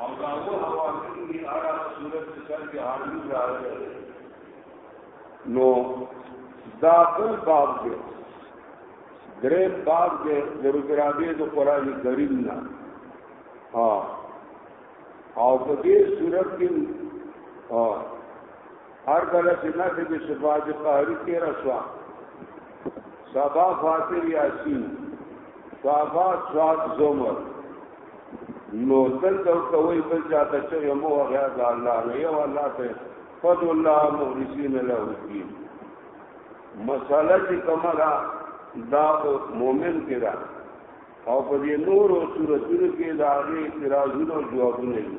او دا هو حواصل دي اړه صورت سر کې حاضر راغلي نو دا بل باب دی درې باب دی د رکرابې د قران کریم نه ها او په دې صورت کې ها هر کله چې نه د شفاعت قهری کې رسوا سبا فاتر یاسین سبا سواد زمر نو تل دا کوي بل چاته چې مو غیا د الله نه یو الله ته فض الله مخلصین له الدين مساله چې کمرا دا مؤمن کې دا او په دې نور او صورتونو کې دا غي اعتراضونو جوابونه دي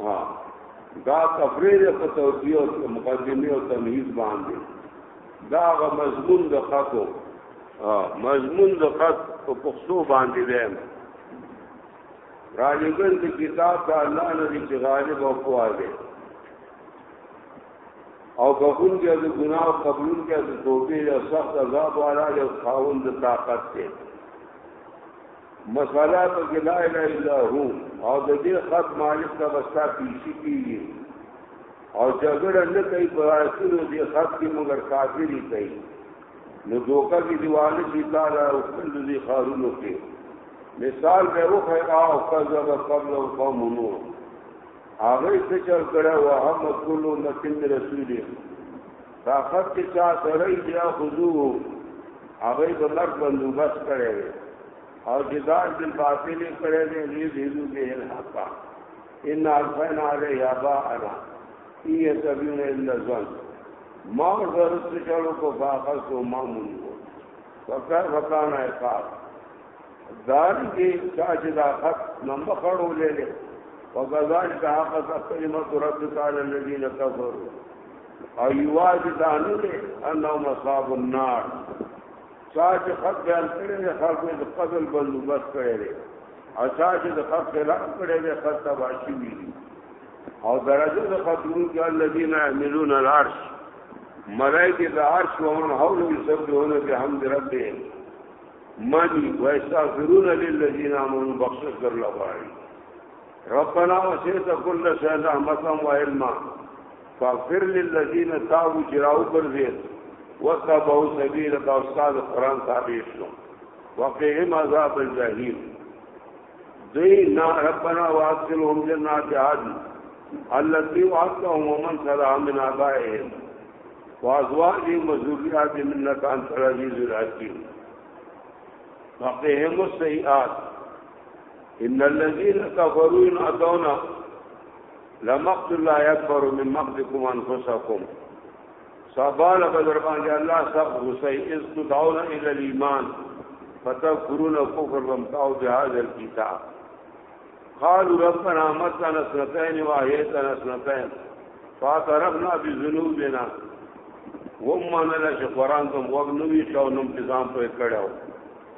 ها دا تفریر په توضیح او مقدمه او تمهید باندې دا غ مضمون د خطو مضمون د خط په پښتو باندې دی راجګل د کتاب د الله نه چې غالب او قوا دی او بخون کې د ګناه قبول کې د توبې او سخت عذاب والا یو خاوند طاقت دی مساله په کې لا اله الا هو او د دې خط مالک ته وستا پیسې کیږي او جګړه نه کوي په اصلو دې خط کې مګر کافری کوي نو دوکا کې دیواله چې تعالی او کل دې خارونو کې مثال به وخه او کذب قبل قوم نو هغه څه چې کړه وه هم کلو متن رسول دا خط چې چا سره یې بیا خضو هغه د مرګ بندوبست کړی دی او جدار بل باطل کړی دی دې دېلو به الحق ان ارسلنا علی اباءنا یتبعون الا الظن ما غرس چلو کو فاقص و مامون کو فکر فکان عقاب دار کې چا چې دا خط نمبر خړو لې لې وکذالک حق کلمت ربک علی الذین کفروا او یواز دانو دې انو مصاب النار چا چې خط بیان کړی دی خلق یې د قتل بندوبست کړی دی او چا چې د خط خلاف کړی دی خط تباشي وی او درجه د خطرون کې الذين يعملون العرش ملائکه د عرش ومن حوله يسبحون بحمد ربهم منی ویستغفرون للذین آمنوا بخشش در لغاری ربنا وسعت كل شيء رحمتا وعلما فاغفر للذين تابوا جراو پرزید وتبعوا سبيلك استاد قران تابع شو وقهم عذاب الجحيم دینا ربنا واسلهم جنات عدن التي وعدتهم ومن صلى من آبائهم وازواجهم وذرياتهم انك انت العزيز الحكيم وقهم السيئات ان الذين كفروا ينادون لمقت الله اكبر من مقتكم انفسكم صبال بدر باندې الله سب غسي اذ تدعون الى الايمان فتذكرون كفر وامتعوا بهذا الكتاب قالوا ربنا متنا سنتين واهيتنا سنتين فاعترفنا بذنوبنا ومن لا شقران تم وغنوي شو نم تنظیم په کړهو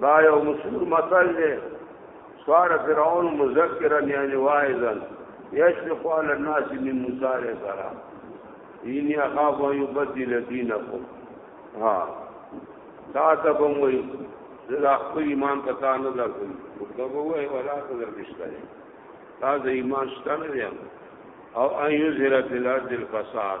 دا یو مشهور مثل دی سوار فرعون مذکرا یعنی واعظا یشفق علی الناس من مسار سرا اینی اخاف ان یبدل دینکم ها تا ته کوم وی دا خپل ایمان پتا نه درکوي دا وای ولا ته دربشته دا د ایمان ستنه دی او ان یظهر فی الارض الفساد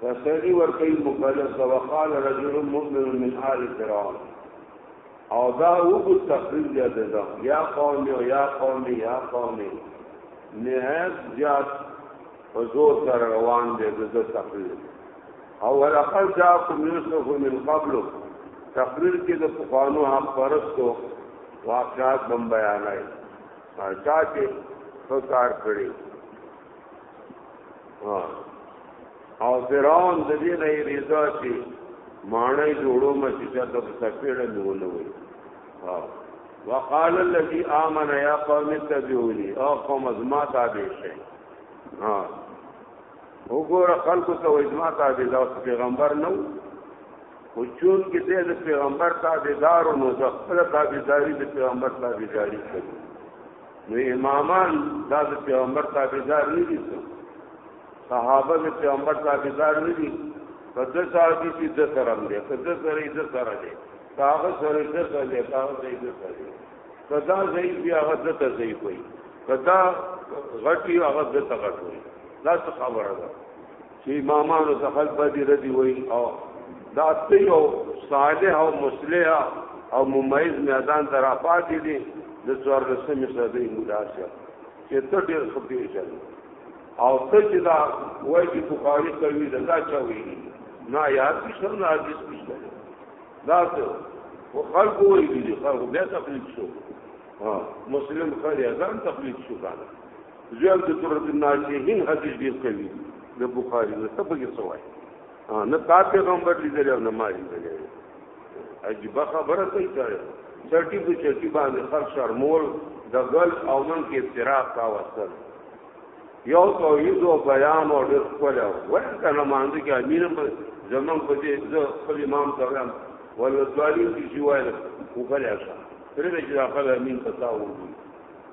تسلی ورکړي مقدس وقال رجل مؤمن من آل فرعون او دا وګو تقریر دی دا یا قوم او یا قوم یا قوم نهایت زیات حضور سره روان دی د تقریر او ولقد جاءكم يوسف من قبل تقریر کې د پخوانو حق پرستو واقعات بم بیانای چا چې فکر کړی او فرعون د دې نه رضا شي مانه جوړو مې چې تاسو په سپېړه نیولې وي ها وقال الذي امن يا قوم اتبعوني او قوم ازما تابع شي ها وګوره خلکو ته ازما تابع دا پیغمبر نو خو چون کې دې د پیغمبر تابعدار نو د خپل تابعداري د پیغمبر تابعداري کوي نو امامان دا د پیغمبر تابعدار نه دي صحابه د پیغمبر تابعدار نه دي په د صحابي کې د سره دی په د سره د سره دی هغه سره د سره دی هغه سره د سره دی کدا ضعیف دی هغه د ته ضعیف وي کدا غټي هغه د ته غټ وي دا څه خبره ده چې امامانو ته خلک بدی ردی وایي او دا ته یو صالح او مصلح او ممیز میدان ته راپاتې دي د څوارلسمې صدۍ مولا شه چې ته ډېر ښه پېژنې او ته چې دا وایي چې بخاري کوي دا دا چا ویلي نه یاد دي شم نه حدیث نشته دا څه خو خلق ویلي دي خلق بیا تقلید شو ها مسلم خلیا ځان تقلید شو کنه زویم د سورۃ الناس هین حدیث ډیر کوي د بخاری نه څه بګي سوای نه تا پیغمبر لیدل او نه ما لیدل عجیب خبره کوي دا چټي په چټي باندې خر شرمول د غل او من کې افتراق کا وصل یو توحید او بیان او ډیر کوله ورته نه مانځي کې امیر په زمون په دې زه خپل امام ته وایم ولې دوالین کې شوایل وکړیا شه پرې چې داخله امین تساوو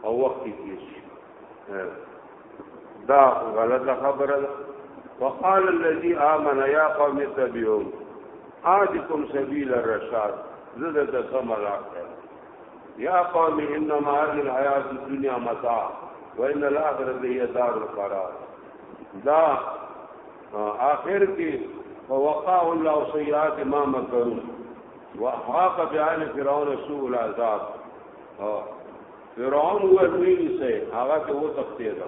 او وخت کې دا غلطه خبره ده وقال الذي امن يا قوم تبعوا آدكم سبيل الرشاد زده سم يا قوم انما هذه الحياه الدنيا متاع وان الاخره هي دار القرار دا اخر کې ووقع الله سيئات ما مكروا واحاق بعال فرعون سوء العذاب ها فرعون و ویل سه هغه ته و تختې ده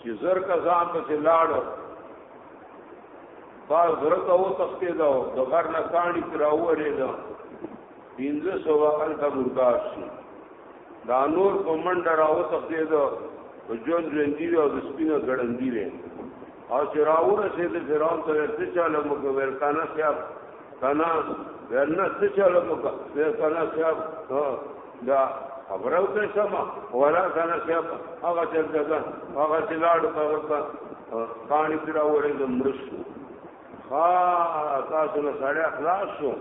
چې زر کا ځان په لاړو با زر ته و تختې ده د غر نه کاڼي تراورې ده پینځه سو الف مردار شي دا نور په منډه راو تختې ده جون ژوندۍ او د سپینه ګړندۍ او چې راوره سي د فرعون ته ورته چاله مګ ورکانه سي کنا ورنه څه چلو مکه نه کنا صاحب دا خبره وکړه سما ورا کنا صاحب هغه چل دغه هغه چلاړ هغه پانی پیرا وړې د مرشو ها تاسو له سړی اخلاص شو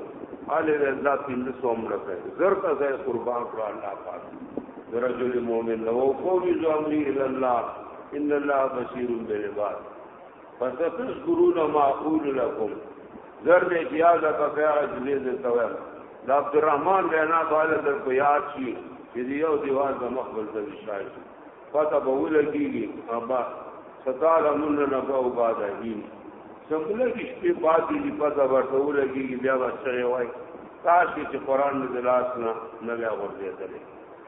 علي الله پینځه سو عمر کوي زر ته ځای قربان کړو الله پاک درجل مومن لو قوم ذو امر الى الله ان الله بصير بالعباد فستذكرون ما اقول لكم زر دې چې یاد کا بیا دې دې تویم د عبدالرحمن وینا بالا در په یاد شي چې یو دیوال د مخبل ته شای شي پته به ولګيږي ابا ستال من نه په وباده هی څنګه کې شپې پاتې دي پته ورته ولګيږي بیا وسره وای تاسو چې قران دې لاس نه نه ورته درې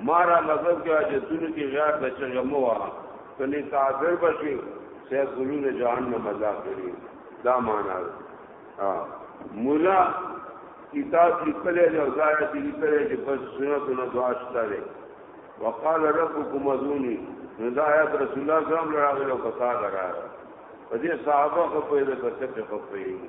ما را مدد کړه چې تونو کې غیر د چغه مو واه کني کافر بشي سه ګلون جهنم مزا کړی دا معنا ها مولا کتاب لیکل دی او ځای چې لیکل دی په سنت نه دعا شته وقال ربكم ادوني هدایت رسول الله صلی الله علیه وسلم راغله او پتا لرا په دې صحابه خو په دې کته په پېږي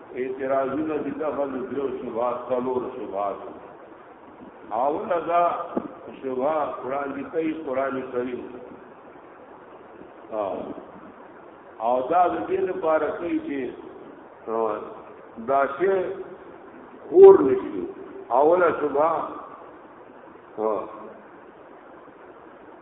اعتراضونه دي دغه د درو شبهات څلور شبهات او لدا شبهه قران دی کوي قران کریم او دا د دې لپاره کوي چې دا شی خور نشي اوله شبهه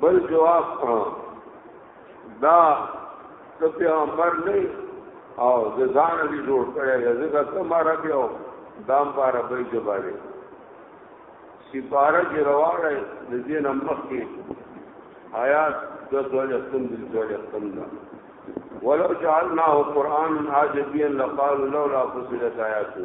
بل جواب دا ته پیغمبر نه او د ځان دې جوړ کړی ځکه ته مارا بیا دام بار به جوابه سپاره کې رواړې د دې نمخ کې آیات د دوله ختم د دوله ختم دا ولو جعلناه قرانا عجبيا لقالوا لولا فصلت آیاته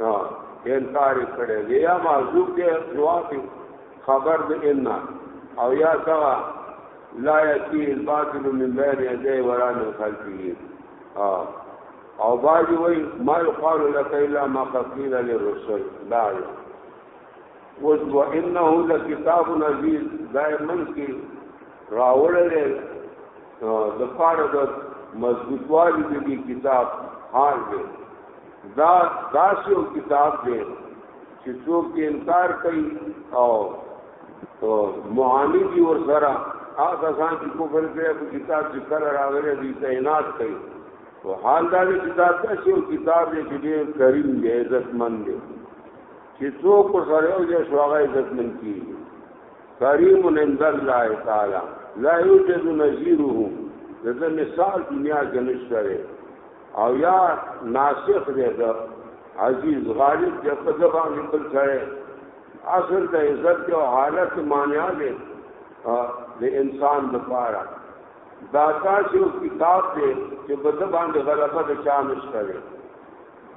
ها انکار کړي دی یا معذوب دی جواب خبر د ان او یا دا لا یتی الباطل من بین یدی ورا من خلفه ها او باجی وای ما یقال لك الا ما قيل للرسل لا وز وانه لکتاب عزیز دایمن کی راوړل د فارغ مضبوطوالی د کتاب حال دی دا داسې یو کتاب دی چې څوک یې انکار کوي او معاند دي ور سره هغه کسان چې کفر کوي په کتاب کې کله راغلي دي تعینات کوي او حال دا دی کتاب داسې یو کتاب دی چې ډېر کریم دی عزتمند دی چې څوک ور سره یو ځای شو هغه عزتمند کیږي کریم عند الله تعالی لا یوجد نظیره دغه مثال دنیا کې نشته او یا ناسخ دی دا عزیز غالب دی په ځبان بل سره اصل د عزت او حالت مانیا دی د انسان د پاره دا تاسو کتاب دی چې په ځبان د غلبه د چا نشته دی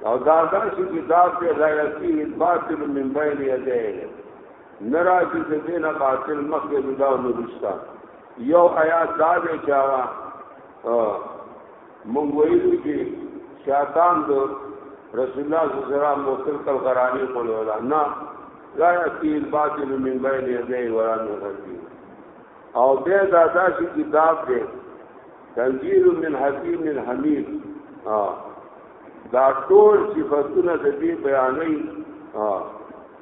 او دا تاسو کتاب دی لا یقین باطل من بین یده ناراضی د دین باطل مخه دا نورستا یو آیات دا دی چې مونږ ویلو چې شیطان د رسول الله صلی الله علیه وسلم موصل کل غرانی کول ولا نه لا یقین باطل من بین یدی ولا من خلفی او به دا داسې کتاب دی تنزیل من حکیم من حمید دا ټول صفاتونه د دې بیانې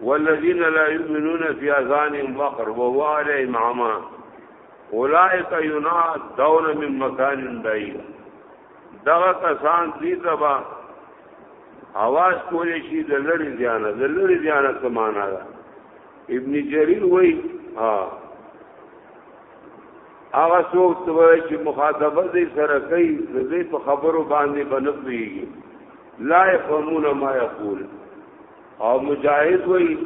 والذین لا یؤمنون فی اذانهم وقر وهو علیهم عما اولئک ینادون من مکان بعید دغه کسان دې تبا आवाज کولې شي د لری ځانه د لری ځانه څه معنا ده ابن جریر وای ها هغه څوک چې مخاطبه دې سره کوي د دې په خبرو باندې بنپويږي لا يفهمون ما يقول او مجاهد وای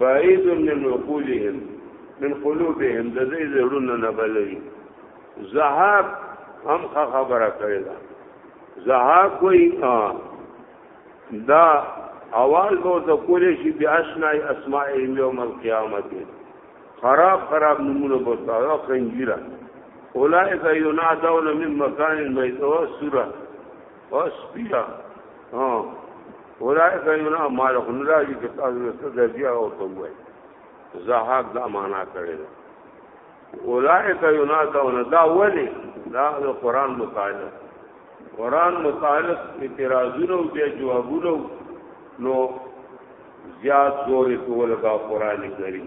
بعید من عقولهم من قلوبهم د دې زړونو نه بلوي زهاب هم خبره کړې ده زهاب وای دا اول به د کولې شي بیا اسنای اسماء یوم القیامت خراب خراب نمونه بوتاو خنجیره اولائک ینادون من مکان بعید او سوره اوس بیا ها ورای کایونه مال خنرا دي چې تاسو ته درځي او ته وای زهاق دا معنا کړی اولائک ینادون دا ولی دا قرآن مطالعه قرآن مطالعه اعتراضونه او بیا جوابونه نو زیات زور په ولګا قرآن کریم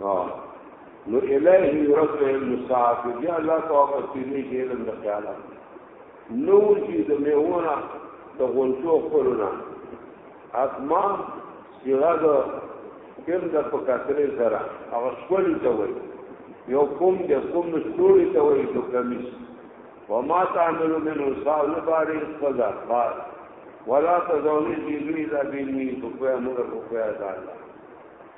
ها نو الہی رب المصاف دی الله تعالی په دې کې علم د خیالات نو چې د میونه د غونچو خپلونه اسمان صيغه د کوم د په کثرې سره هغه شول ته وایي یو کوم د کوم شوړې ته وایي د کمیس وما تعمل من وصال باري قضا بار ولا تزوني جيلي لا بيني بقوا مر بقوا تعالی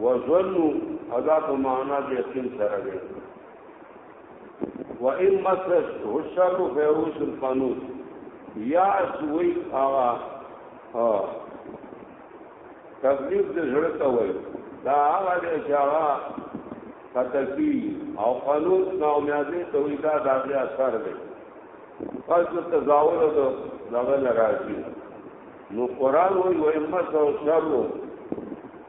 وظنو ادا په معنا د یقین سره دی و ان مسس حشر فیروس القانون یا سوی آغا تکلیف د زړه ته وای دا هغه دی چې هغه فتکی او قانون ناامیدې ته وی دا دغه اثر دی پس د تزاول د دغه لراځي نو قران وای و ان مسس شر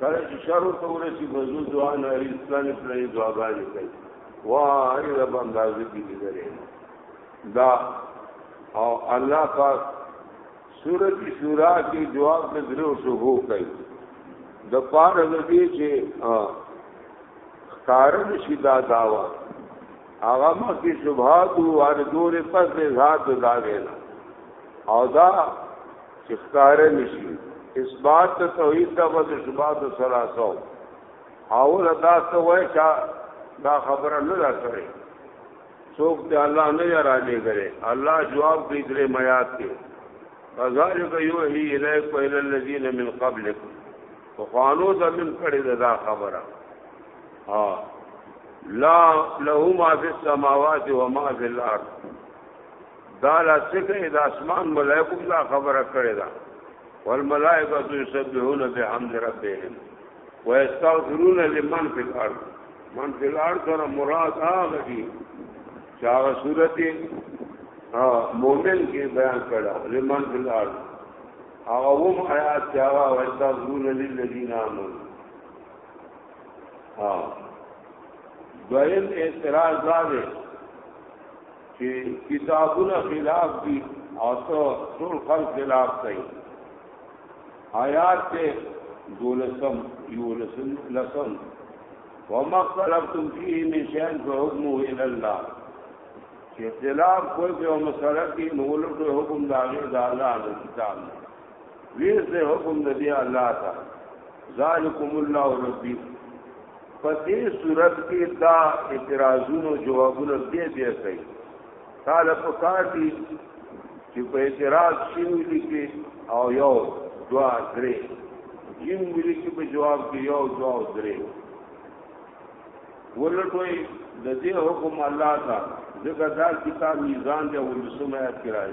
کله چې شروع ته ورسي په زو دعا نه اسلامي پلاني دعاګانې کوي وای رب اندازې دې لري دا او الله پاک سورۃ شورا کې جواب د درو شوبو کوي د پار د دې چې کارن شدا داوا هغه مکه شوبات او ارجور پس ذات دا ویل او دا چې ښکار نشي اثبات ته توحید ته بس شبات سلاسو او دا ته وای چې دا خبره نه را کړې څوک ته الله نه را لګره الله جواب دې درې میات کې فذلک یوهی الیک و الی الذین من قبلک فقالو زمن کړي دا خبره ها لا له ما فی السماوات و ما فی الارض دا لا څنګه د اسمان ملائکه دا خبره کړې ده والملائکه یسبحون بحمد ربهم ويستغفرون لمن في الارض من في الارض سره مراد هغه دي چې هغه سورته مؤمن کې بیان کړه لمن في الارض هغه هم آیات چې هغه ويستغفرون للذین آمنوا ها دویم اعتراض دا دی چې کتابونه خلاف دي او څو ټول خلک خلاف کوي آیات ته دولسم یولسم لسم وما اختلفتم فيه من شيء فحكمه الى الله چې اختلاف کوئی په مسله کې نو له حکم داغه د الله د کتاب نه ویس دے حکم دے دی اللہ تا ذالکم اللہ ربی پس دی صورت کی دا اعتراضون و جوابون دے دے کئی تالا پکار دی چی پا اعتراض شیو لکی او یو دعا درے جن ملی کی پا جواب کی یو دعا درے ولټوي د دې حکم الله تا ځکه دا کتاب میزان دی ولسمه اعتراض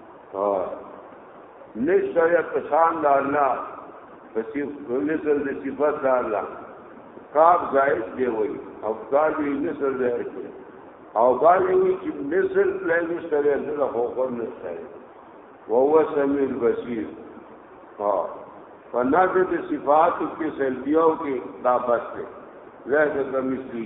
نشته یا پسان د الله پسې نسل د صفات د الله کاف زائد دی وای او کاف یې نسل دی او باندې وی چې نسل پلې نشته دی د حکم نشته دی او هو سمیع البصیر ها فناز د صفات کې سلبیو کې دا بس دی زه د کمی شي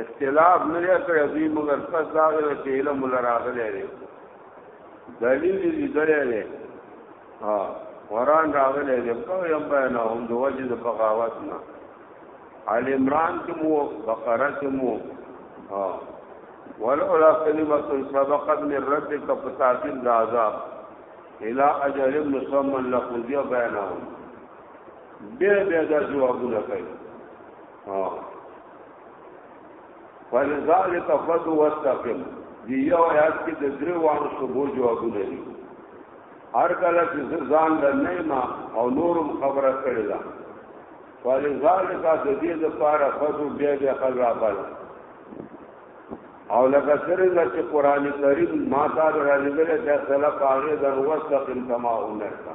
اختلاف نه لري کړی دوی مګر پس دا غره چې علم لراغلی دی دلیل دې درې دی ها قران راغلی دی په یو بیان هم د وجه د بغاوت نه آل عمران کې مو بقره کې مو ها ولولا کلمه سبقت من ربك فتاكل العذاب الى اجل مسمى لقضي بينهم به به دا جوابونه کوي فلذلك فدو واستقم دی یو آیات کې د درې وانو صبح جوابونه دي هر کله چې ځان د نیما او نورم خبره کړې ده فلذلك د دې لپاره فدو بیا بیا خل را بل او لکه څنګه چې قران کریم ما تعالی را لګل د سلف هغه د واستقم کما امرتا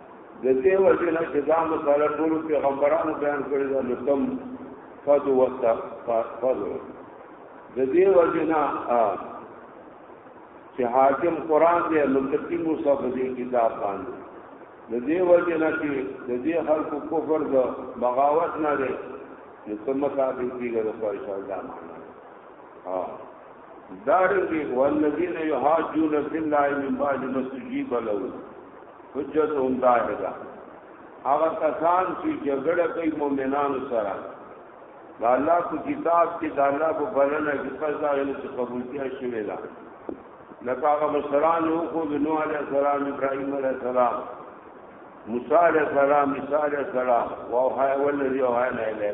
د دې وجه نه چې دا مساله ټول پیغمبرانو بیان کړی دا نو تم فضو وستا فضو د دې وجه نه چې حاکم قران دی نو تکي موسی په دې کتاب باندې د دې وجه نه چې د دې خلکو کفر د بغاوت نه دی نو کوم مطابق کیږي د خواهش الله معنا ها دارنګي والذین یحاجون فی الله من بعد ما استجیب له حجت هم دا ده هغه کسان چې جګړه کوي مؤمنانو سره دا الله په کتاب کې دا الله په بلنه کې فضا غل چې قبولتیا شوی دا لکه هغه مشران یو خو د نوح علیه السلام ابراهیم علیه السلام موسی علیه السلام عیسی علیه السلام او هاي ولذي او هاي نه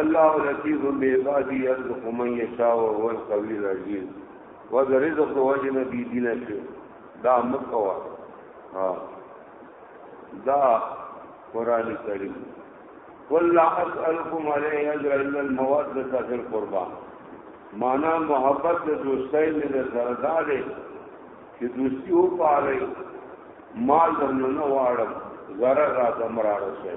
الله لطیف بعباده يرزق من يشاء وهو القوي العزيز و د رزق د وجه نه بی دینه شي دا مکوا ها دا قران کریم ولا اسالکم علی اجر الا الموده فی القربا معنا محبت د دوستۍ نه د سردار چې دوستي و پاره مال درنه واړم زره را دمراړ شي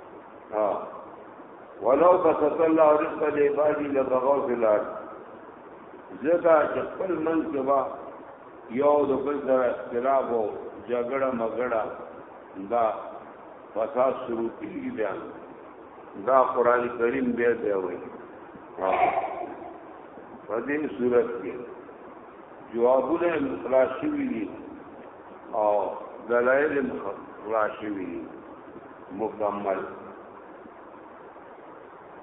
ها ولو بسط الله رزق لعبادي لبغوا في الارض زکا چې خپل منځ کې وا یو د بل سره اختلاف او جګړه مګړه دا فساد شروع کیږي بیا دا قران کریم بیا دی وایي په دې صورت کې جوابونه خلاص شوي دي او دلائل راشوی مکمل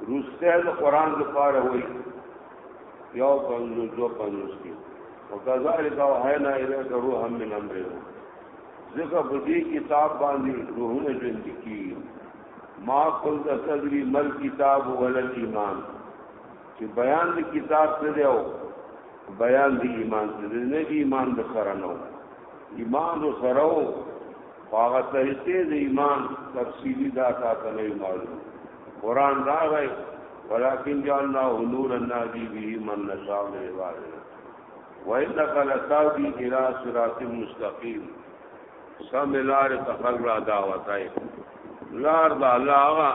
روسته د قران د پاره وای یو پنځو دو پنځو کې وکذالک وحینا الیک روح من امرنا ځکه په دې کتاب باندې روحونه ژوند کی ما قلت صدری مل کتاب ولل ایمان چې بیان د کتاب څه دی او بیان د ایمان څه دی نه دی ایمان د سره نو ایمان د سره او هغه طریقې د ایمان تفصیلی دا تاسو نه معلوم قران راغی ولكن جعلنا نورا نهدي به من نشاء من عبادنا وانك لتهدي الى صراط مستقيم سم لار تخلق دعوتای لار دا الله